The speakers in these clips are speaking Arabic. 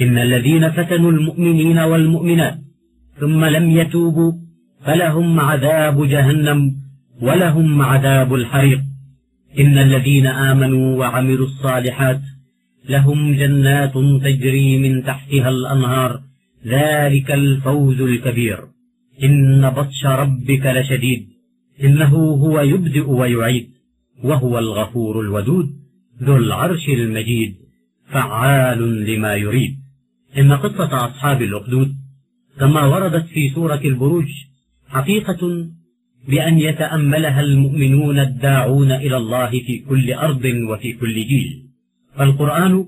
إن الذين فتنوا المؤمنين والمؤمنات ثم لم يتوبوا فلهم عذاب جهنم ولهم عذاب الحريق. إن الذين آمنوا وعملوا الصالحات لهم جنات تجري من تحتها الأنهار. ذلك الفوز الكبير. إن بطش ربك لشديد. إنه هو يبدئ ويعيد. وهو الغفور الودود. ذو العرش المجيد. فعال لما يريد. إن قصة أصحاب الأخدود كما وردت في سورة البروج حقيقة بأن يتأملها المؤمنون الداعون إلى الله في كل أرض وفي كل جيل. فالقرآن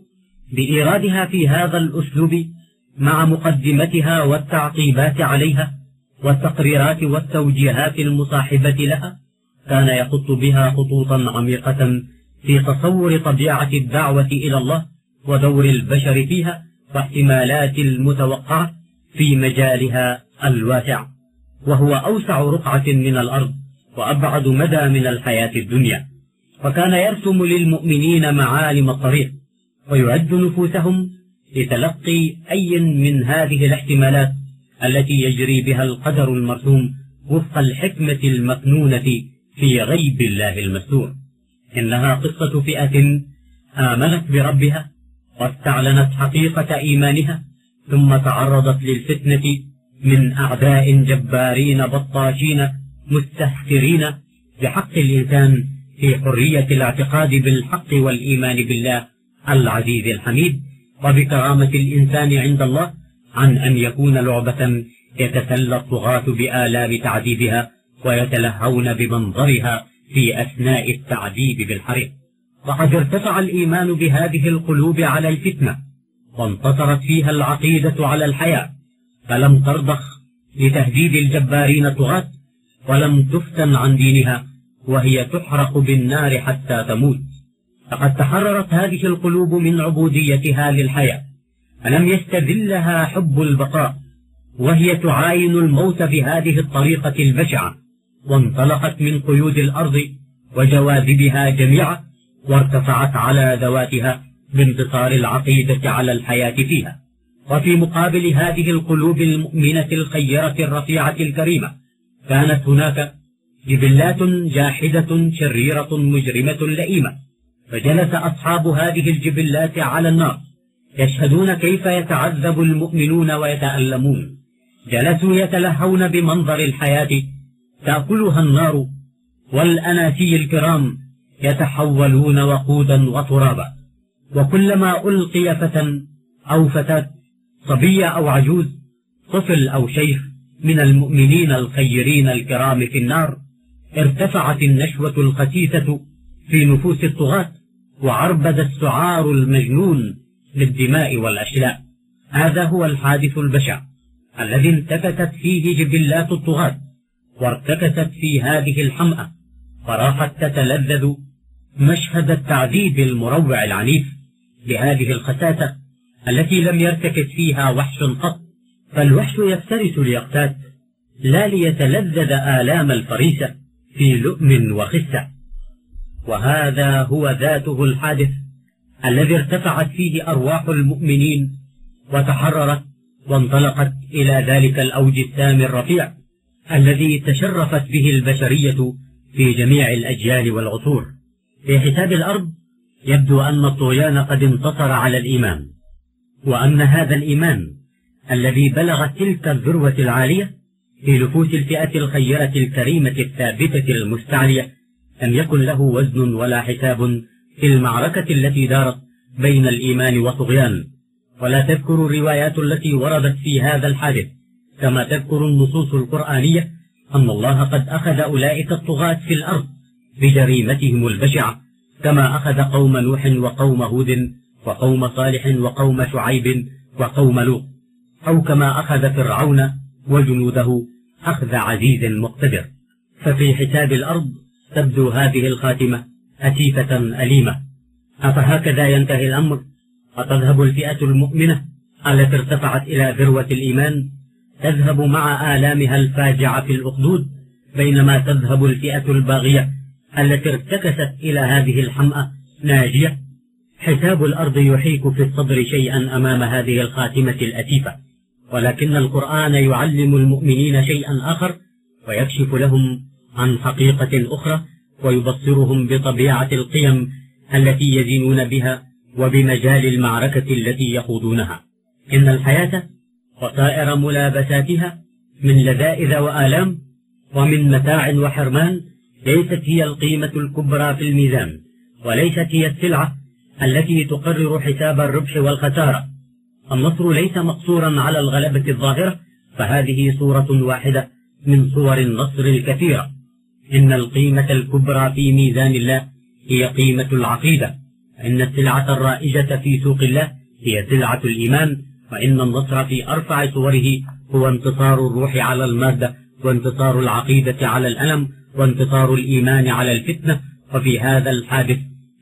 بإيرادها في هذا الأسلوب مع مقدمتها والتعقيبات عليها والتقريرات والتوجيهات المصاحبة لها كان يخط بها خطوطا عميقة في تصور طبيعة الدعوة إلى الله ودور البشر فيها واحتمالات المتوقعة في مجالها الواسع وهو أوسع رقعة من الأرض وأبعد مدى من الحياة الدنيا. وكان يرسم للمؤمنين معالم الطريق ويعد نفوسهم لتلقي أي من هذه الاحتمالات التي يجري بها القدر المرسوم وفق الحكمة المكنونة في غيب الله المستور. إنها قصة فئة آمنت بربها واستعلنت حقيقة إيمانها ثم تعرضت للفتنة من أعداء جبارين بطاشين مستهترين بحق الإنسان في حرية الاعتقاد بالحق والإيمان بالله العزيز الحميد. وبكرامة الإنسان عند الله عن أن يكون لعبة يتسلى الطغاة بآلام تعذيبها ويتلهون بمنظرها في أثناء التعذيب بالحريق. وقد ارتفع الإيمان بهذه القلوب على الفتنة وانتصرت فيها العقيدة على الحياة. فلم ترضخ لتهديد الجبارين الطغاة ولم تفتن عن دينها وهي تحرق بالنار حتى تموت. فقد تحررت هذه القلوب من عبوديتها للحياة. فلم يستذلها حب البقاء وهي تعاين الموت بهذه الطريقة البشعة. وانطلقت من قيود الأرض وجواذبها جميعا. وارتفعت على ذواتها بانتصار العقيدة على الحياة فيها. وفي مقابل هذه القلوب المؤمنة الخيرة الرفيعة الكريمة كانت هناك جبلات جاحدة شريرة مجرمة لئيمة. فجلس أصحاب هذه الجبلات على النار يشهدون كيف يتعذب المؤمنون ويتألمون. جلسوا يتلهون بمنظر الحياة تأكلها النار والأناسي الكرام يتحولون وقودا وترابا. وكلما ألقي فتى أو فتاة صبي أو عجوز طفل أو شيخ من المؤمنين الخيرين الكرام في النار ارتفعت النشوة الخسيسة في نفوس الطغاة وعربد السعار المجنون للدماء والأشلاء. هذا هو الحادث البشع الذي انتكست فيه جبلات الطغاة وارتكست في هذه الحمأة فراحت تتلذذ مشهد التعذيب المروع العنيف بهذه الخساسة التي لم يرتكز فيها وحش قط فالوحش يفترس ليقتات لا ليتلذذ آلام الفريسة في لؤم وخسة. وهذا هو ذاته الحادث الذي ارتفعت فيه أرواح المؤمنين وتحررت وانطلقت إلى ذلك الأوج السامي الرفيع الذي تشرفت به البشرية في جميع الأجيال والعصور. في حساب الأرض يبدو أن الطغيان قد انتصر على الإيمان وأن هذا الإيمان الذي بلغ تلك الذروة العالية في نفوس الفئة الخيرة الكريمة الثابتة المستعلية لم يكن له وزن ولا حساب في المعركة التي دارت بين الإيمان والطغيان ولا تذكر الروايات التي وردت في هذا الحادث كما تذكر النصوص القرآنية أن الله قد أخذ أولئك الطغاة في الأرض بجريمتهم البشعة كما أخذ قوم نوح وقوم هود وقوم صالح وقوم شعيب وقوم لوط أو كما أخذ فرعون وجنوده أخذ عزيز مقتدر. ففي حساب الأرض تبدو هذه الخاتمة أتيفة أليمة. أفهكذا ينتهي الأمر؟ أتذهب الفئة المؤمنة التي ارتفعت إلى ذروة الإيمان؟ تذهب مع آلامها الفاجعة في الأخدود بينما تذهب الفئة الباغية. التي ارتكست إلى هذه الحمأة ناجية. حساب الأرض يحيك في الصدر شيئا أمام هذه الخاتمة الأتيفة. ولكن القرآن يعلم المؤمنين شيئا آخر ويكشف لهم عن حقيقة أخرى ويبصرهم بطبيعة القيم التي يزنون بها وبمجال المعركة التي يخوضونها. إن الحياة وسائر ملابساتها من لذائذ وآلام ومن متاع وحرمان ليست هي القيمة الكبرى في الميزان وليست هي السلعة التي تقرر حساب الربح والخسارة. النصر ليس مقصورا على الغلبة الظاهرة فهذه صورة واحدة من صور النصر الكثيرة. إن القيمة الكبرى في ميزان الله هي قيمة العقيدة. إن السلعة الرائجة في سوق الله هي سلعة الإيمان فإن النصر في أرفع صوره هو انتصار الروح على المادة وانتصار العقيدة على الألم وانتصار الإيمان على الفتنة وفي هذا الحادث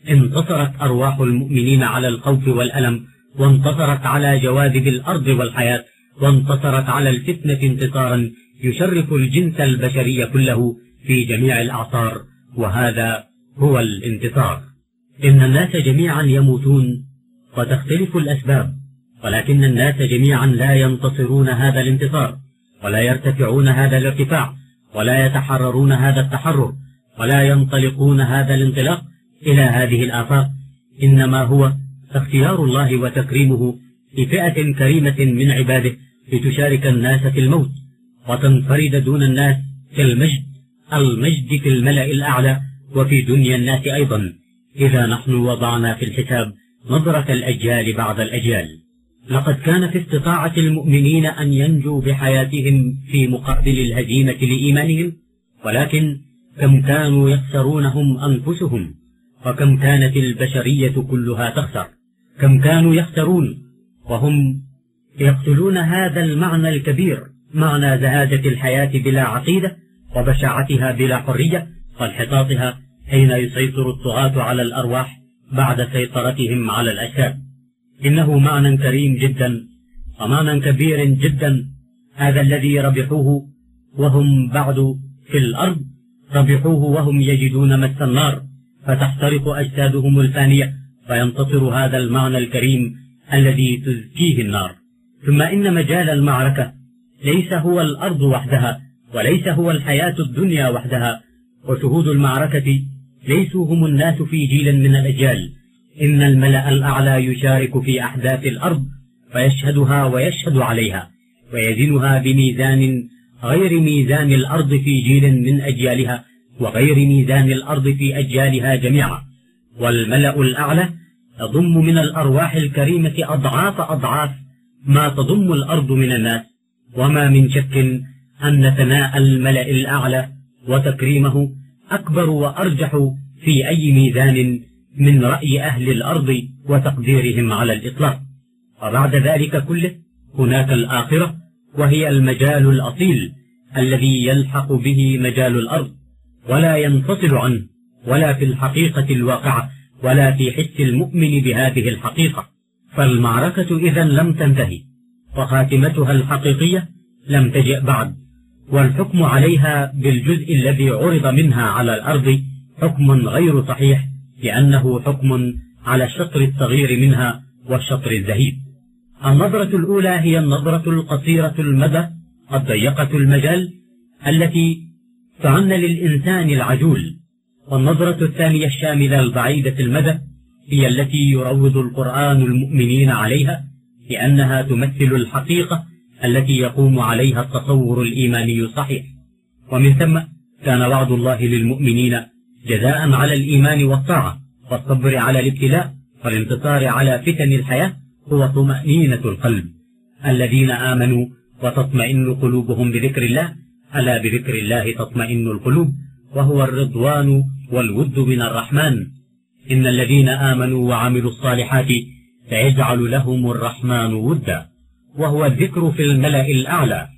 انتصرت أرواح المؤمنين على الخوف والألم وانتصرت على جواذب الأرض والحياة وانتصرت على الفتنة انتصارا يشرف الجنس البشري كله في جميع الأعصار وهذا هو الانتصار. إن الناس جميعا يموتون وتختلف الأسباب ولكن الناس جميعا لا ينتصرون هذا الانتصار ولا يرتفعون هذا الارتفاع ولا يتحررون هذا التحرر ولا ينطلقون هذا الانطلاق إلى هذه الآفاق. إنما هو اختيار الله وتكريمه لفئة كريمة من عباده لتشارك الناس في الموت وتنفرد دون الناس في المجد المجد في الملأ الأعلى وفي دنيا الناس أيضا. إذا نحن وضعنا في الحساب نظرة الأجيال بعد الأجيال. لقد كان في استطاعة المؤمنين أن ينجوا بحياتهم في مقابل الهزيمة لإيمانهم ولكن كم كانوا يخسرونهم أنفسهم وكم كانت البشرية كلها تخسر. كم كانوا يخسرون وهم يقتلون هذا المعنى الكبير معنى زهادة الحياة بلا عقيدة وبشاعتها بلا حرية وانحطاطها حين يسيطر الطغاة على الأرواح بعد سيطرتهم على الأجساد. إنه معنى كريم جدا ومعنى كبير جدا هذا الذي ربحوه وهم بعد في الأرض ربحوه وهم يجدون مس النار فتحترق أجسادهم الفانية فينتصر هذا المعنى الكريم الذي تزكيه النار. ثم إن مجال المعركة ليس هو الأرض وحدها وليس هو الحياة الدنيا وحدها وشهود المعركة ليسوا هم الناس في جيل من الأجيال. إن الملأ الأعلى يشارك في أحداث الأرض فيشهدها ويشهد عليها ويزنها بميزان غير ميزان الأرض في جيل من أجيالها وغير ميزان الأرض في أجيالها جميعا. والملأ الأعلى يضم من الأرواح الكريمة أضعاف أضعاف ما تضم الأرض من الناس وما من شك أن ثناء الملأ الأعلى وتكريمه أكبر وأرجح في أي ميزان من رأي أهل الأرض وتقديرهم على الإطلاق. وبعد ذلك كله هناك الآخرة وهي المجال الأصيل الذي يلحق به مجال الأرض ولا ينفصل عنه ولا في الحقيقة الواقعة ولا في حس المؤمن بهذه الحقيقة. فالمعركة إذا لم تنتهي وخاتمتها الحقيقية لم تجئ بعد. والحكم عليها بالجزء الذي عرض منها على الأرض حكم غير صحيح لأنه حكم على الشطر الصغير منها والشطر الزهيد. النظرة الأولى هي النظرة القصيرة المدى الضيقة المجال التي تعنى للإنسان العجول. والنظرة الثانية الشاملة البعيدة المدى هي التي يروض القرآن المؤمنين عليها لأنها تمثل الحقيقة التي يقوم عليها التصور الإيماني الصحيح ومن ثم كان وعد الله للمؤمنين جزاء على الإيمان والطاعة والصبر على الابتلاء والانتصار على فتن الحياة هو طمأنينة القلب. الذين آمنوا وتطمئن قلوبهم بذكر الله ألا بذكر الله تطمئن القلوب؟ وهو الرضوان والود من الرحمن. إن الذين آمنوا وعملوا الصالحات فيجعل لهم الرحمن ودا. وهو الذكر في الملأ الأعلى.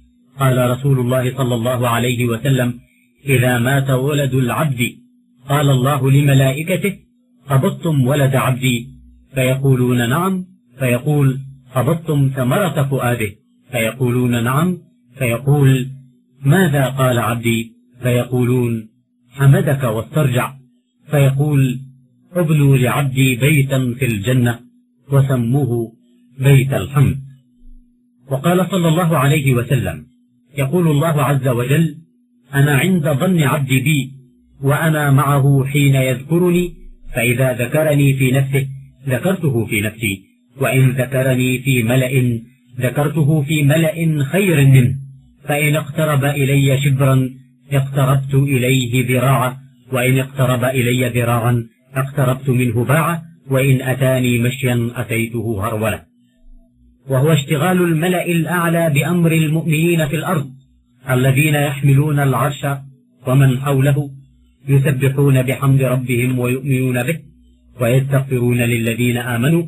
قال رسول الله صلى الله عليه وسلم إذا مات ولد العبد قال الله لملائكته قبضتم ولد عبدي. فيقولون نعم فيقول قبضتم ثمرة فؤاده. فيقولون نعم فيقول ماذا قال عبدي؟ فيقولون حمدك واسترجع. فيقول ابنوا لعبدي بيتا في الجنة وسموه بيت الحمد. وقال صلى الله عليه وسلم يقول الله عز وجل أنا عند ظن عبدي بي وأنا معه حين يذكرني فإذا ذكرني في نفسه ذكرته في نفسي. وإن ذكرني في ملأ ذكرته في ملأ خير منه. فإن اقترب إلي شبرا اقتربت إليه ذراعا. وإن اقترب إلي ذراعا اقتربت منه باعا. وإن أتاني مشيا أتيته هرولة. وهو اشتغال الملأ الأعلى بأمر المؤمنين في الأرض الذين يحملون العرش ومن حوله. يسبحون بحمد ربهم ويؤمنون به ويستغفرون للذين آمنوا.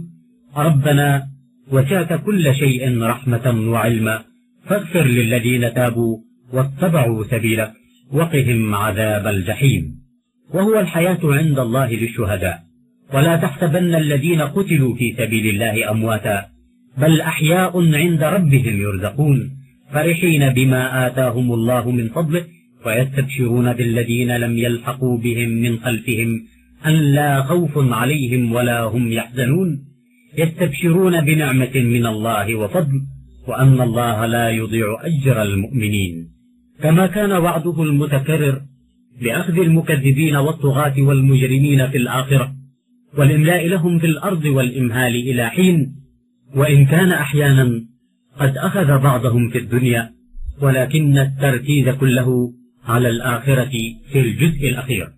ربنا وسعت كل شيء رحمة وعلما. فاغفر للذين تابوا واتبعوا سبيلك وقهم عذاب الجحيم. وهو الحياة عند الله للشهداء. ولا تحسبن الذين قتلوا في سبيل الله أمواتا. بل أحياء عند ربهم يرزقون. فرحين بما آتاهم الله من فضله. ويستبشرون بالذين لم يلحقوا بهم من خلفهم أن لا خوف عليهم ولا هم يحزنون. يستبشرون بنعمة من الله وفضل وأن الله لا يضيع أجر المؤمنين. كما كان وعده المتكرر بأخذ المكذبين والطغاة والمجرمين في الآخرة والإملاء لهم في الأرض والإمهال إلى حين وإن كان أحيانا قد أخذ بعضهم في الدنيا ولكن التركيز كله على الآخرة في الجزء الأخير.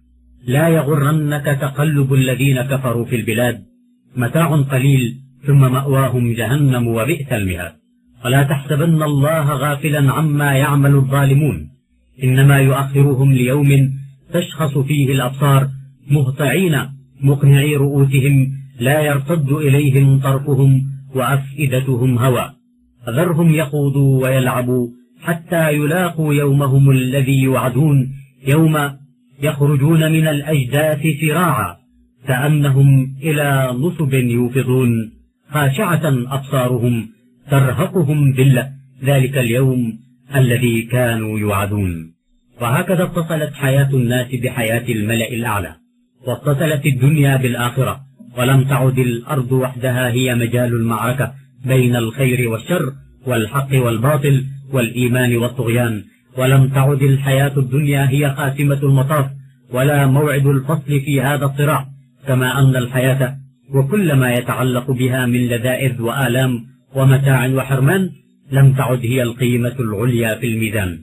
لا يغرنك تقلب الذين كفروا في البلاد. متاع قليل ثم مأواهم جهنم وبئس المهاد. ولا تحسبن الله غافلا عما يعمل الظالمون. إنما يؤخرهم ليوم تشخص فيه الأبصار. مهطعين مقنعي رؤوسهم لا يرتد إليهم طرفهم وأفئدتهم هوى. ذرهم يخوضوا ويلعبوا حتى يلاقوا يومهم الذي يوعدون يوم يخرجون من الأجداث سراعا كأنهم إلى نصب يوفضون. خاشعة أبصارهم ترهقهم ذلة ذلك اليوم الذي كانوا يوعدون. وهكذا اتصلت حياة الناس بحياة الملأ الأعلى واتصلت الدنيا بالآخرة ولم تعد الأرض وحدها هي مجال المعركة بين الخير والشر والحق والباطل والإيمان والطغيان. ولم تعد الحياة الدنيا هي خاتمة المطاف ولا موعد الفصل في هذا الصراع كما أن الحياة وكل ما يتعلق بها من لذائذ وآلام ومتاع وحرمان لم تعد هي القيمة العليا في الميزان.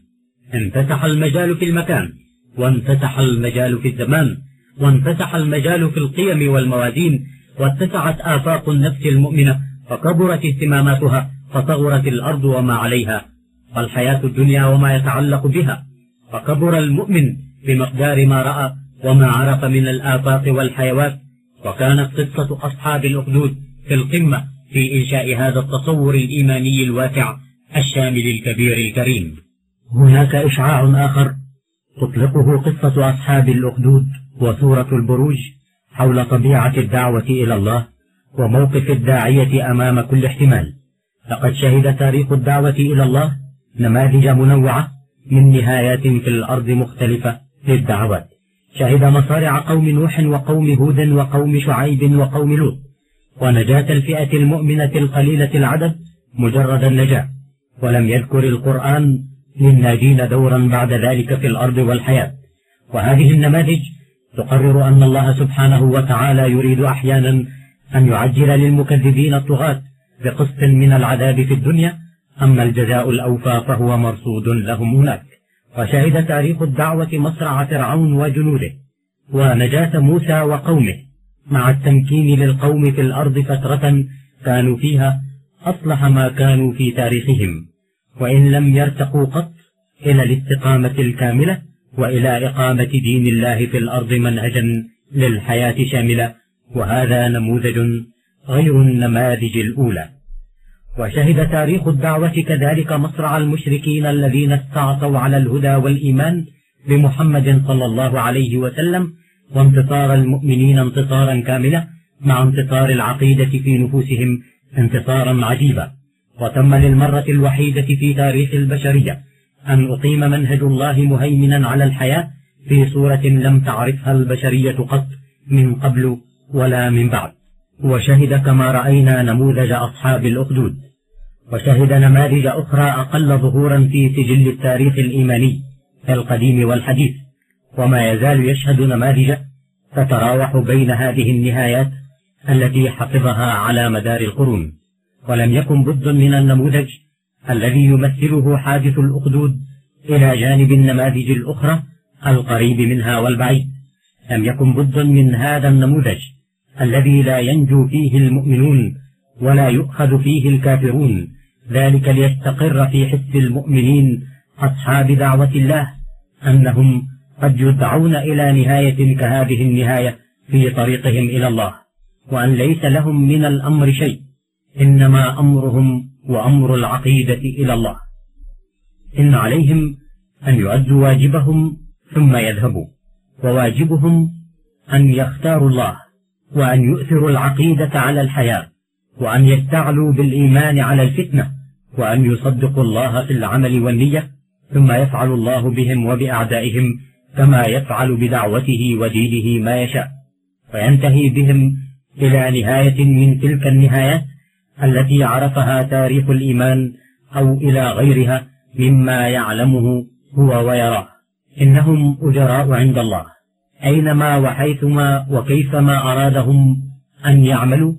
انفتح المجال في المكان وانفتح المجال في الزمان وانفتح المجال في القيم والموازين واتسعت آفاق النفس المؤمنة فكبرت اهتماماتها فصغرت الأرض وما عليها. والحياة الدنيا وما يتعلق بها. فكبر المؤمن بمقدار ما رأى وما عرف من الآفاق والحيوات. وكانت قصة أصحاب الأخدود في القمة في إنشاء هذا التصور الإيماني الواسع الشامل الكبير الكريم. هناك إشعاع آخر تطلقه قصة أصحاب الأخدود وسورة البروج حول طبيعة الدعوة إلى الله وموقف الداعية أمام كل احتمال. لقد شهد تاريخ الدعوة إلى الله نماذج منوعة من نهايات في الأرض مختلفة للدعوات. شهد مصارع قوم نوح وقوم هود وقوم شعيب وقوم لوط. ونجاة الفئة المؤمنة القليلة العدد مجرد النجاة. ولم يذكر القرآن للناجين دورا بعد ذلك في الأرض والحياة. وهذه النماذج تقرر أن الله سبحانه وتعالى يريد أحيانا أن يعجل للمكذبين الطغاة بقسط من العذاب في الدنيا أما الجزاء الأوفى فهو مرصود لهم هناك. وشهد تاريخ الدعوة مصرع فرعون وجنوده ونجاة موسى وقومه مع التمكين للقوم في الأرض فترة كانوا فيها أصلح ما كانوا في تاريخهم. وإن لم يرتقوا قط إلى الاستقامة الكاملة وإلى إقامة دين الله في الأرض منهجا للحياة شاملة وهذا نموذج غير النماذج الأولى. وشهد تاريخ الدعوة كذلك مصرع المشركين الذين استعصوا على الهدى والإيمان بمحمد صلى الله عليه وسلم وانتصار المؤمنين انتصارا كاملا مع انتصار العقيدة في نفوسهم انتصارا عجيبا. وتم للمرة الوحيدة في تاريخ البشرية أن أقيم منهج الله مهيمنا على الحياة في صورة لم تعرفها البشرية قط من قبل ولا من بعد. وشهد كما رأينا نموذج أصحاب الأخدود وشهد نماذج أخرى أقل ظهورا في سجل التاريخ الإيماني القديم والحديث وما يزال يشهد نماذج تتراوح بين هذه النهايات التي حفظها على مدار القرون. ولم يكن بد من النموذج الذي يمثله حادث الأخدود إلى جانب النماذج الأخرى القريب منها والبعيد. لم يكن بد من هذا النموذج الذي لا ينجو فيه المؤمنون ولا يؤخذ فيه الكافرون. ذلك ليستقر في حس المؤمنين أصحاب دعوة الله أنهم قد يدعون إلى نهاية كهذه النهاية في طريقهم إلى الله وأن ليس لهم من الأمر شيء إنما أمرهم وأمر العقيدة إلى الله. إن عليهم أن يؤدوا واجبهم ثم يذهبوا وواجبهم أن يختاروا الله. وأن يؤثروا العقيدة على الحياة وأن يستعلوا بالإيمان على الفتنة وأن يصدقوا الله في العمل والنية ثم يفعل الله بهم وبأعدائهم كما يفعل بدعوته ودينه ما يشاء. وينتهي بهم إلى نهاية من تلك النهايات التي عرفها تاريخ الإيمان أو إلى غيرها مما يعلمه هو ويراه. إنهم أجراء عند الله. أينما وحيثما وكيفما أرادهم أن يعملوا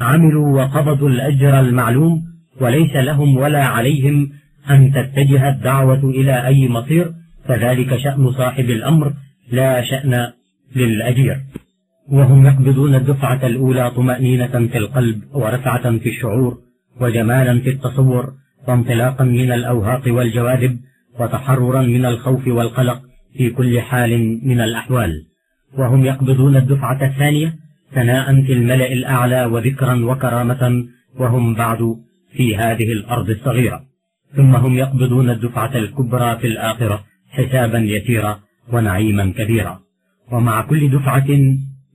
عملوا وقبضوا الأجر المعلوم وليس لهم ولا عليهم أن تتجه الدعوة إلى أي مصير فذلك شأن صاحب الأمر لا شأن للأجير. وهم يقبضون الدفعة الأولى طمأنينة في القلب ورفعة في الشعور وجمالا في التصور وانطلاقا من الأوهاق والجواذب وتحررا من الخوف والقلق في كل حال من الأحوال وهم يقبضون الدفعة الثانية ثناء في الملأ الأعلى وذكرا وكرامة وهم بعد في هذه الأرض الصغيرة. ثم هم يقبضون الدفعة الكبرى في الآخرة حسابا يسيرا ونعيما كبيرا. ومع كل دفعة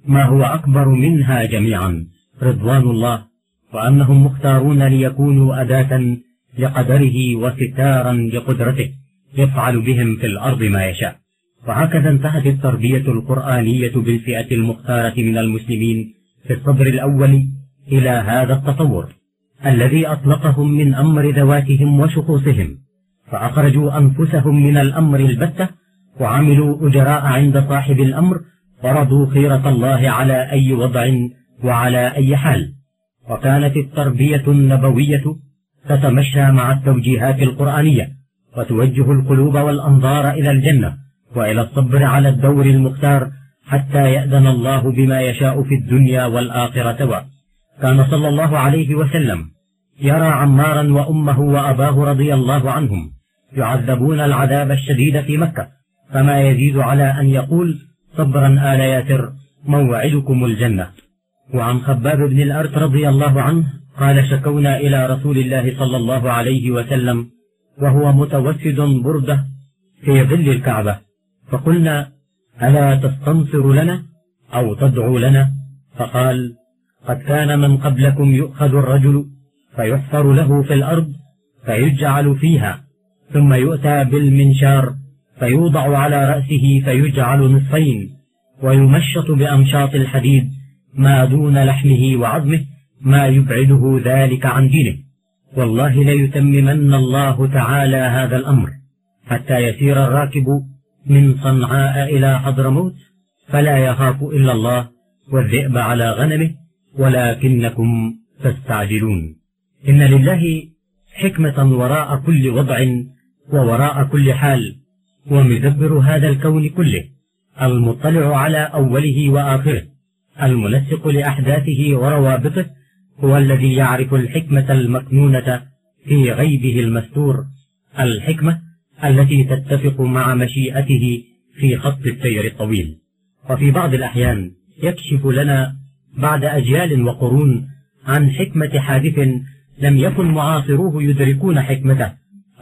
ما هو أكبر منها جميعا رضوان الله وأنهم مختارون ليكونوا أداة لقدره وستارا لقدرته يفعل بهم في الأرض ما يشاء. وهكذا انتهت التربية القرآنية بالفئة المختارة من المسلمين في الصدر الأول إلى هذا التصور الذي أطلقهم من أمر ذواتهم وشخوصهم فأخرجوا أنفسهم من الأمر البتة وعملوا أجراء عند صاحب الأمر فرضوا خيرة الله على أي وضع وعلى أي حال. وكانت التربية النبوية تتمشى مع التوجيهات القرآنية وتوجه القلوب والأنظار إلى الجنة وإلى الصبر على الدور المختار حتى يأذن الله بما يشاء في الدنيا والآخرة كان صلى الله عليه وسلم يرى عمارا وأمه وأباه رضي الله عنهم يعذبون العذاب الشديد في مكة. فما يزيد على أن يقول صبرا آل ياسر موعدكم الجنة. وعن خباب بن الأرت رضي الله عنه قال شكونا إلى رسول الله صلى الله عليه وسلم وهو متوسد بردة في ظل الكعبة. فقلنا ألا تستنصر لنا أو تدعو لنا؟ فقال قد كان من قبلكم يؤخذ الرجل فيحفر له في الأرض فيجعل فيها ثم يؤتى بالمنشار فيوضع على رأسه فيجعل نصفين ويمشط بأمشاط الحديد ما دون لحمه وعظمه ما يبعده ذلك عن دينه. والله ليتممن الله تعالى هذا الأمر حتى يسير الراكب من صنعاء إلى حضرموت فلا يخاف إلا الله والذئب على غنمه ولكنكم تستعجلون. إن لله حكمة وراء كل وضع ووراء كل حال ومدبر هذا الكون كله المطلع على أوله وآخره المنسق لأحداثه وروابطه هو الذي يعرف الحكمة المكنونة في غيبه المستور. الحكمة التي تتفق مع مشيئته في خط السير الطويل. وفي بعض الأحيان يكشف لنا بعد أجيال وقرون عن حكمة حادث لم يكن معاصروه يدركون حكمته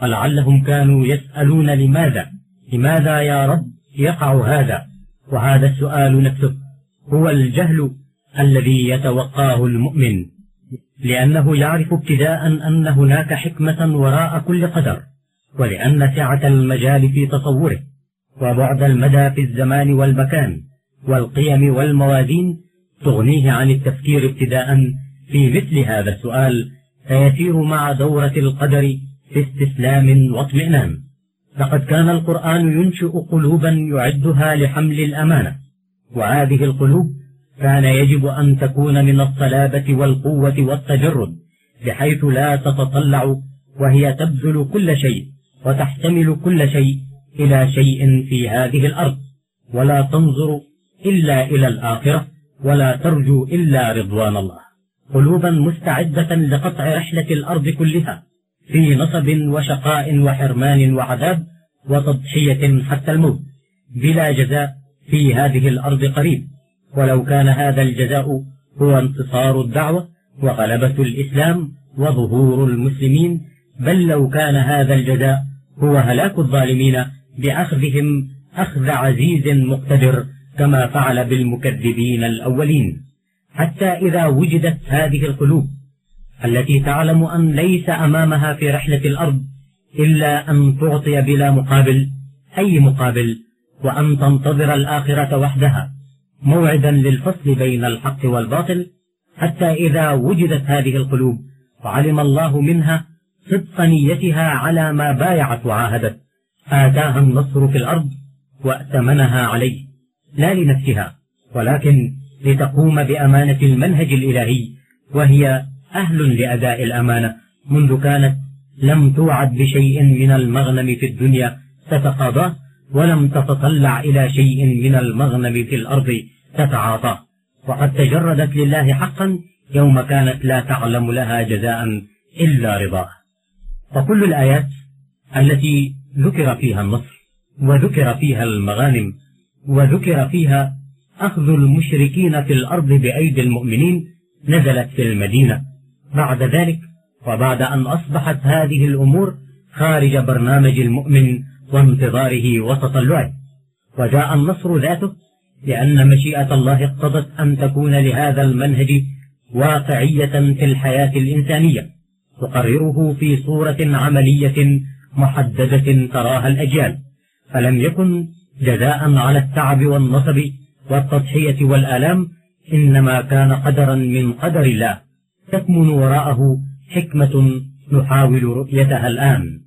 ولعلهم كانوا يسألون لماذا؟ لماذا يا رب يقع هذا؟ وهذا السؤال نفسه هو الجهل الذي يتوقاه المؤمن لأنه يعرف ابتداء أن هناك حكمة وراء كل قدر. ولأن سعة المجال في تصوره وبعد المدى في الزمان والمكان والقيم والموازين تغنيه عن التفكير ابتداء في مثل هذا السؤال فيسير مع دورة القدر في استسلام واطمئنان. لقد كان القرآن ينشئ قلوبا يعدها لحمل الأمانة وهذه القلوب كان يجب أن تكون من الصلابة والقوة والتجرد بحيث لا تتطلع وهي تبذل كل شيء وتحتمل كل شيء إلى شيء في هذه الأرض. ولا تنظر إلا إلى الآخرة ولا ترجو إلا رضوان الله. قلوبا مستعدة لقطع رحلة الأرض كلها في نصب وشقاء وحرمان وعذاب وتضحية حتى الموت. بلا جزاء في هذه الأرض قريب. ولو كان هذا الجزاء هو انتصار الدعوة وغلبة الإسلام وظهور المسلمين بل لو كان هذا الجزاء هو هلاك الظالمين بأخذهم أخذ عزيز مقتدر كما فعل بالمكذبين الأولين. حتى إذا وجدت هذه القلوب التي تعلم أن ليس أمامها في رحلة الأرض إلا أن تعطي بلا مقابل أي مقابل؟ وأن تنتظر الآخرة وحدها موعدا للفصل بين الحق والباطل. حتى إذا وجدت هذه القلوب وعلم الله منها صدق نيتها على ما بايعت وعاهدت. آتاها النصر في الأرض وأتمنها عليه. لا لنفسها ولكن لتقوم بأمانة المنهج الإلهي وهي أهل لأداء الأمانة منذ كانت لم توعد بشيء من المغنم في الدنيا تتقاضاه ولم تتطلع إلى شيء من المغنم في الأرض تتعاطاه وقد تجردت لله حقا يوم كانت لا تعلم لها جزاء إلا رضاه. فكل الآيات التي ذكر فيها النصر وذكر فيها المغانم وذكر فيها أخذ المشركين في الأرض بأيدي المؤمنين نزلت في المدينة. بعد ذلك وبعد أن أصبحت هذه الأمور خارج برنامج المؤمن وانتظاره وتطلعه وجاء النصر ذاته لأن مشيئة الله اقتضت أن تكون لهذا المنهج واقعية في الحياة الإنسانية. تقرره في صورة عملية محددة تراها الأجيال فلم يكن جزاء على التعب والنصب والتضحية والآلام إنما كان قدرا من قدر الله. تكمن وراءه حكمة نحاول رؤيتها الآن.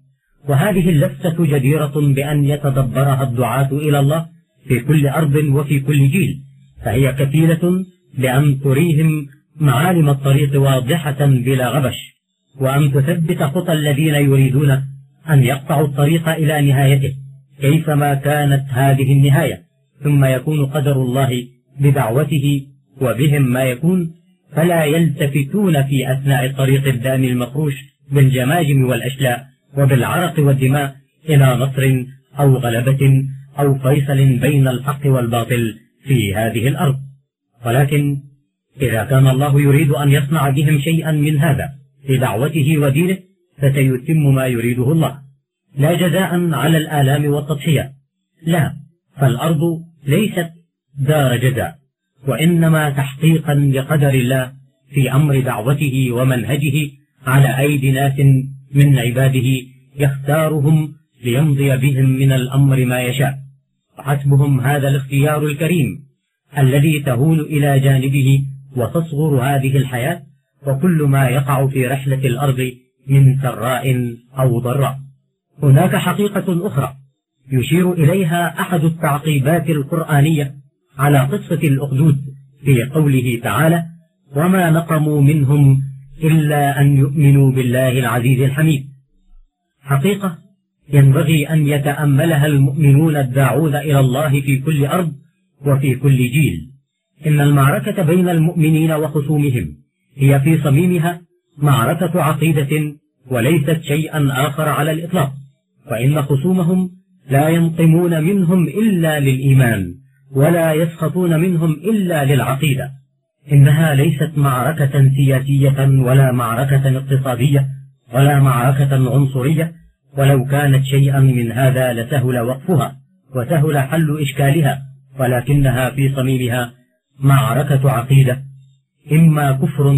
وهذه اللفتة جديرة بأن يتدبرها الدعاة إلى الله في كل أرض وفي كل جيل فهي كفيلة بأن تريهم معالم الطريق واضحة بلا غبش. وأن تثبت خطى الذين يريدون أن يقطعوا الطريق إلى نهايته كيفما كانت هذه النهاية. ثم يكون قدر الله بدعوته وبهم ما يكون فلا يلتفتون في أثناء الطريق الدامي المفروش بالجماجم والأشلاء وبالعرق والدماء إلى نصر أو غلبة أو فيصل بين الحق والباطل في هذه الأرض. ولكن إذا كان الله يريد أن يصنع بهم شيئا من هذا في دعوته ودينه فسيتم ما يريده الله. لا جزاء على الآلام والتضحية. لا فالأرض ليست دار جزاء وإنما تحقيقا لقدر الله في أمر دعوته ومنهجه على أيدي ناس من عباده يختارهم ليمضي بهم من الأمر ما يشاء. وحسبهم هذا الاختيار الكريم الذي تهون إلى جانبه وتصغر هذه الحياة وكل ما يقع في رحلة الأرض من سراء أو ضراء. هناك حقيقة أخرى يشير إليها أحد التعقيبات القرآنية على قصة الأخدود في قوله تعالى وما نقموا منهم إلا أن يؤمنوا بالله العزيز الحميد حقيقة ينبغي أن يتأملها المؤمنون الداعون إلى الله في كل أرض وفي كل جيل. إن المعركة بين المؤمنين وخصومهم هي في صميمها معركة عقيدة وليست شيئا آخر على الإطلاق وإن خصومهم لا ينقمون منهم إلا للإيمان ولا يسخطون منهم إلا للعقيدة. إنها ليست معركة سياسية ولا معركة اقتصادية ولا معركة عنصرية ولو كانت شيئا من هذا لسهل وقفها وسهل حل إشكالها ولكنها في صميمها معركة عقيدة إما كفر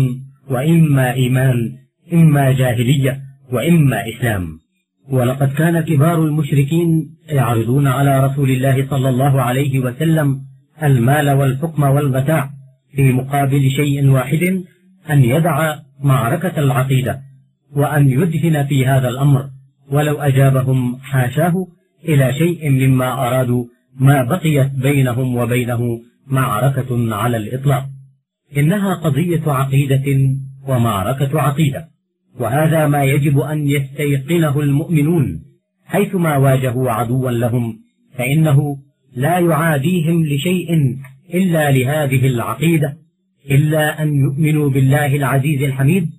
وإما إيمان إما جاهلية وإما إسلام. ولقد كان كبار المشركين يعرضون على رسول الله صلى الله عليه وسلم المال والحكم والمتاع في مقابل شيء واحد أن يدع معركة العقيدة وأن يدهن في هذا الأمر. ولو أجابهم حاشاه إلى شيء مما أرادوا ما بقيت بينهم وبينه معركة على الإطلاق. إنها قضية عقيدة ومعركة عقيدة وهذا ما يجب أن يستيقنه المؤمنون حيثما واجهوا عدوا لهم فإنه لا يعاديهم لشيء إلا لهذه العقيدة إلا أن يؤمنوا بالله العزيز الحميد